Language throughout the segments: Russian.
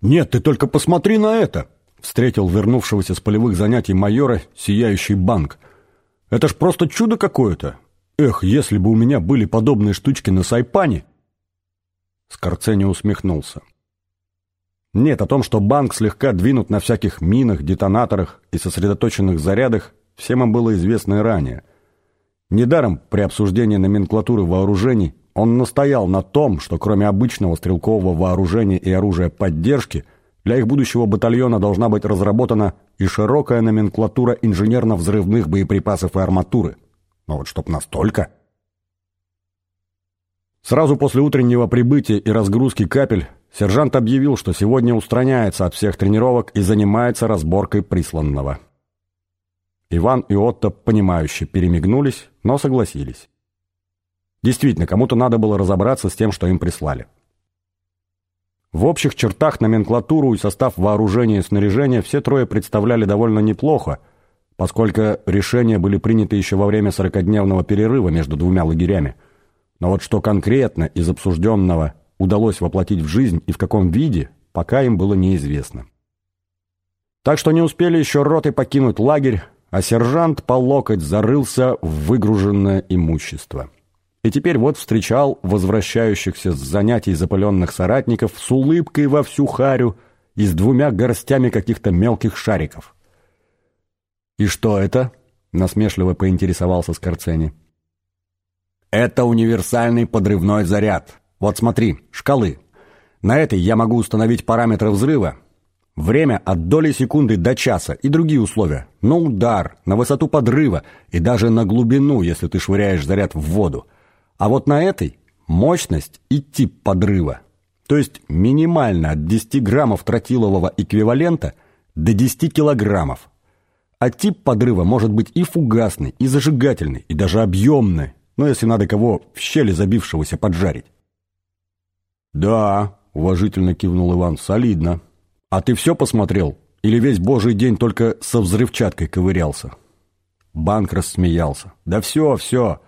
«Нет, ты только посмотри на это!» — встретил вернувшегося с полевых занятий майора сияющий банк. «Это ж просто чудо какое-то! Эх, если бы у меня были подобные штучки на Сайпане!» Скорцени усмехнулся. Нет, о том, что банк слегка двинут на всяких минах, детонаторах и сосредоточенных зарядах, всем им было известно и ранее. Недаром при обсуждении номенклатуры вооружений он настоял на том, что кроме обычного стрелкового вооружения и оружия поддержки, для их будущего батальона должна быть разработана и широкая номенклатура инженерно-взрывных боеприпасов и арматуры. Но вот чтоб настолько... Сразу после утреннего прибытия и разгрузки капель сержант объявил, что сегодня устраняется от всех тренировок и занимается разборкой присланного. Иван и Отто, понимающе перемигнулись, но согласились. Действительно, кому-то надо было разобраться с тем, что им прислали. В общих чертах номенклатуру и состав вооружения и снаряжения все трое представляли довольно неплохо, поскольку решения были приняты еще во время сорокодневного перерыва между двумя лагерями. Но вот что конкретно из обсужденного удалось воплотить в жизнь и в каком виде, пока им было неизвестно. Так что не успели еще роты покинуть лагерь, а сержант по локоть зарылся в выгруженное имущество. И теперь вот встречал возвращающихся с занятий запыленных соратников с улыбкой во всю харю и с двумя горстями каких-то мелких шариков. «И что это?» — насмешливо поинтересовался Скорцени. «Это универсальный подрывной заряд. Вот смотри, шкалы. На этой я могу установить параметры взрыва, Время от доли секунды до часа и другие условия. На удар, на высоту подрыва и даже на глубину, если ты швыряешь заряд в воду. А вот на этой мощность и тип подрыва. То есть минимально от 10 граммов тротилового эквивалента до 10 килограммов. А тип подрыва может быть и фугасный, и зажигательный, и даже объемный, но если надо кого в щели забившегося поджарить. «Да», — уважительно кивнул Иван, — «солидно». «А ты все посмотрел? Или весь божий день только со взрывчаткой ковырялся?» Банк рассмеялся. «Да все, все.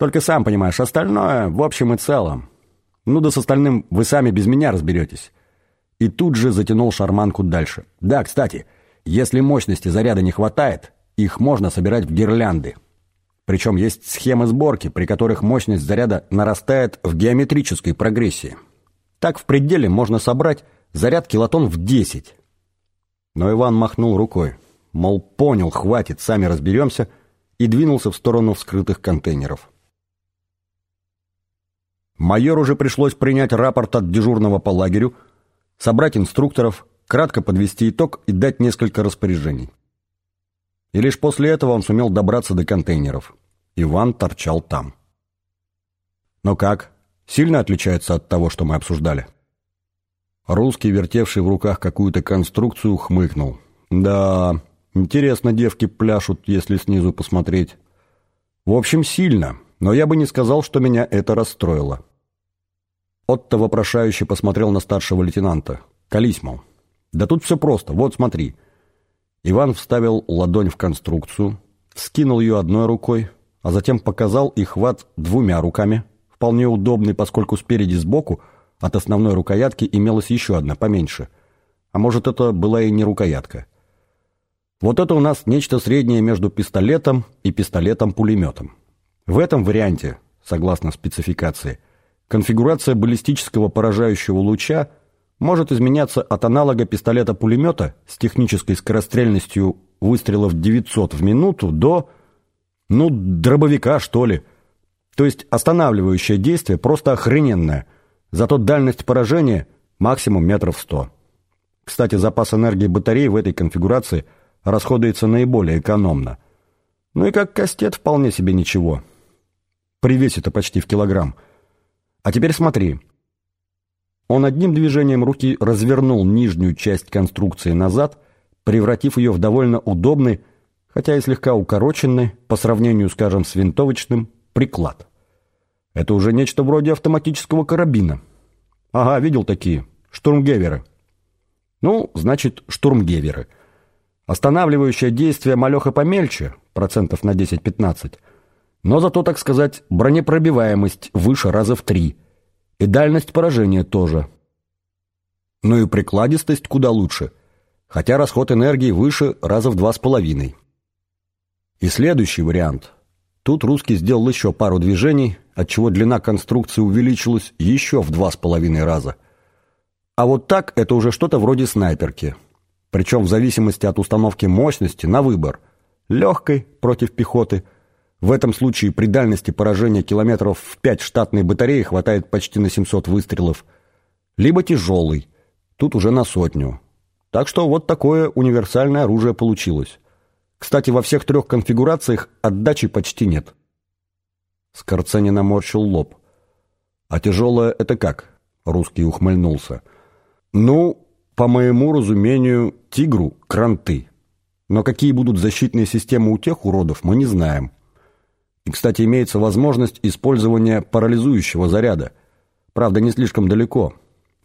Только сам понимаешь, остальное в общем и целом. Ну да с остальным вы сами без меня разберетесь». И тут же затянул шарманку дальше. «Да, кстати, если мощности заряда не хватает, их можно собирать в гирлянды. Причем есть схемы сборки, при которых мощность заряда нарастает в геометрической прогрессии. Так в пределе можно собрать Заряд килотон в десять. Но Иван махнул рукой. Мол, понял, хватит, сами разберемся, и двинулся в сторону вскрытых контейнеров. Майору уже пришлось принять рапорт от дежурного по лагерю, собрать инструкторов, кратко подвести итог и дать несколько распоряжений. И лишь после этого он сумел добраться до контейнеров. Иван торчал там. Но как? Сильно отличается от того, что мы обсуждали? Русский, вертевший в руках какую-то конструкцию, хмыкнул. «Да, интересно девки пляшут, если снизу посмотреть. В общем, сильно, но я бы не сказал, что меня это расстроило». Отто вопрошающе посмотрел на старшего лейтенанта. «Колись, мол. Да тут все просто, вот смотри». Иван вставил ладонь в конструкцию, скинул ее одной рукой, а затем показал и хват двумя руками, вполне удобный, поскольку спереди сбоку – от основной рукоятки имелась еще одна, поменьше. А может, это была и не рукоятка. Вот это у нас нечто среднее между пистолетом и пистолетом-пулеметом. В этом варианте, согласно спецификации, конфигурация баллистического поражающего луча может изменяться от аналога пистолета-пулемета с технической скорострельностью выстрелов 900 в минуту до, ну, дробовика, что ли. То есть останавливающее действие просто охрененное – Зато дальность поражения максимум метров сто. Кстати, запас энергии батареи в этой конфигурации расходуется наиболее экономно. Ну и как кастет вполне себе ничего. При весе-то почти в килограмм. А теперь смотри. Он одним движением руки развернул нижнюю часть конструкции назад, превратив ее в довольно удобный, хотя и слегка укороченный, по сравнению, скажем, с винтовочным, приклад. Это уже нечто вроде автоматического карабина. Ага, видел такие. Штурмгеверы. Ну, значит, штурмгеверы. Останавливающее действие малеха помельче, процентов на 10-15, но зато, так сказать, бронепробиваемость выше раза в три. И дальность поражения тоже. но и прикладистость куда лучше, хотя расход энергии выше раза в два с половиной. И следующий вариант. Тут русский сделал еще пару движений, отчего длина конструкции увеличилась еще в два с половиной раза. А вот так это уже что-то вроде снайперки. Причем в зависимости от установки мощности на выбор. Легкой против пехоты. В этом случае при дальности поражения километров в 5 штатной батареи хватает почти на 700 выстрелов. Либо тяжелый. Тут уже на сотню. Так что вот такое универсальное оружие получилось. Кстати, во всех трех конфигурациях отдачи почти нет. Скорцени наморщил лоб. «А тяжелое это как?» Русский ухмыльнулся. «Ну, по моему разумению, тигру — кранты. Но какие будут защитные системы у тех уродов, мы не знаем. И, кстати, имеется возможность использования парализующего заряда. Правда, не слишком далеко.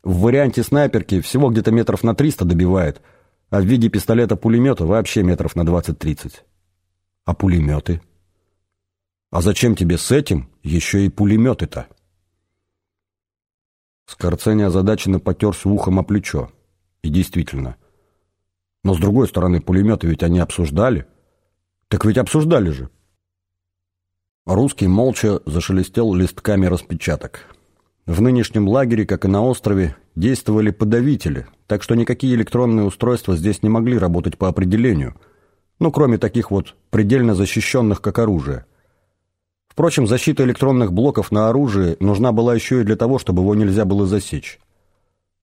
В варианте снайперки всего где-то метров на 300 добивает, а в виде пистолета-пулемета вообще метров на 20-30. А пулеметы? А зачем тебе с этим еще и пулеметы-то? Скорцени озадаченно потерся ухом о плечо. И действительно. Но с другой стороны, пулеметы ведь они обсуждали. Так ведь обсуждали же. Русский молча зашелестел листками распечаток. В нынешнем лагере, как и на острове, действовали подавители, так что никакие электронные устройства здесь не могли работать по определению, ну, кроме таких вот предельно защищенных, как оружие. Впрочем, защита электронных блоков на оружие нужна была еще и для того, чтобы его нельзя было засечь.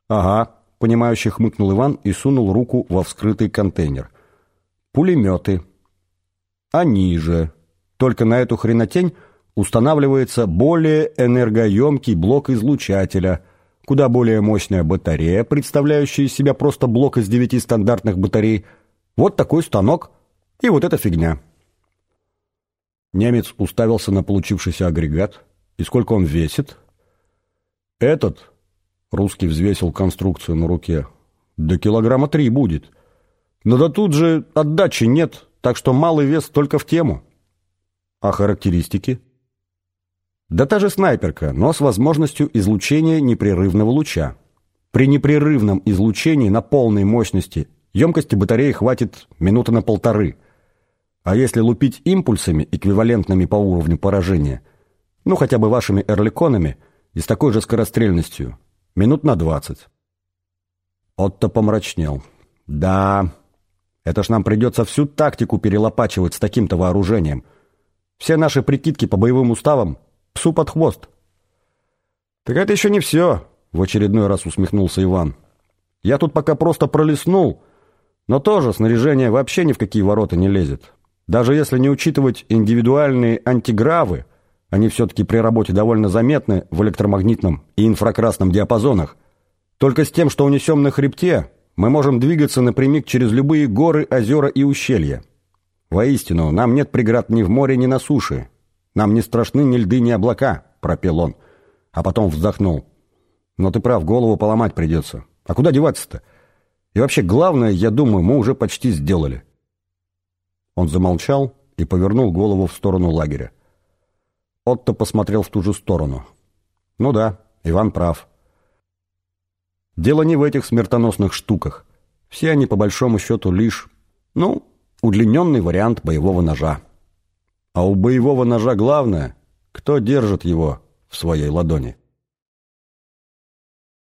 «Ага», — понимающе хмыкнул Иван и сунул руку во вскрытый контейнер. «Пулеметы». «Они же. Только на эту хренотень устанавливается более энергоемкий блок излучателя, куда более мощная батарея, представляющая из себя просто блок из девяти стандартных батарей. Вот такой станок и вот эта фигня». Немец уставился на получившийся агрегат. И сколько он весит? Этот, русский взвесил конструкцию на руке, до килограмма три будет. Но да тут же отдачи нет, так что малый вес только в тему. А характеристики? Да та же снайперка, но с возможностью излучения непрерывного луча. При непрерывном излучении на полной мощности емкости батареи хватит минуты на полторы – а если лупить импульсами, эквивалентными по уровню поражения, ну хотя бы вашими эрликонами и с такой же скорострельностью, минут на двадцать. Отто помрачнел. Да, это ж нам придется всю тактику перелопачивать с таким-то вооружением. Все наши прикидки по боевым уставам псу под хвост. Так это еще не все, в очередной раз усмехнулся Иван. Я тут пока просто пролистнул, но тоже снаряжение вообще ни в какие ворота не лезет. Даже если не учитывать индивидуальные антигравы, они все-таки при работе довольно заметны в электромагнитном и инфракрасном диапазонах, только с тем, что унесем на хребте, мы можем двигаться напрямик через любые горы, озера и ущелья. Воистину, нам нет преград ни в море, ни на суше. Нам не страшны ни льды, ни облака, пропел он. А потом вздохнул. Но ты прав, голову поломать придется. А куда деваться-то? И вообще, главное, я думаю, мы уже почти сделали. Он замолчал и повернул голову в сторону лагеря. Отто посмотрел в ту же сторону. Ну да, Иван прав. Дело не в этих смертоносных штуках. Все они, по большому счету, лишь, ну, удлиненный вариант боевого ножа. А у боевого ножа главное, кто держит его в своей ладони.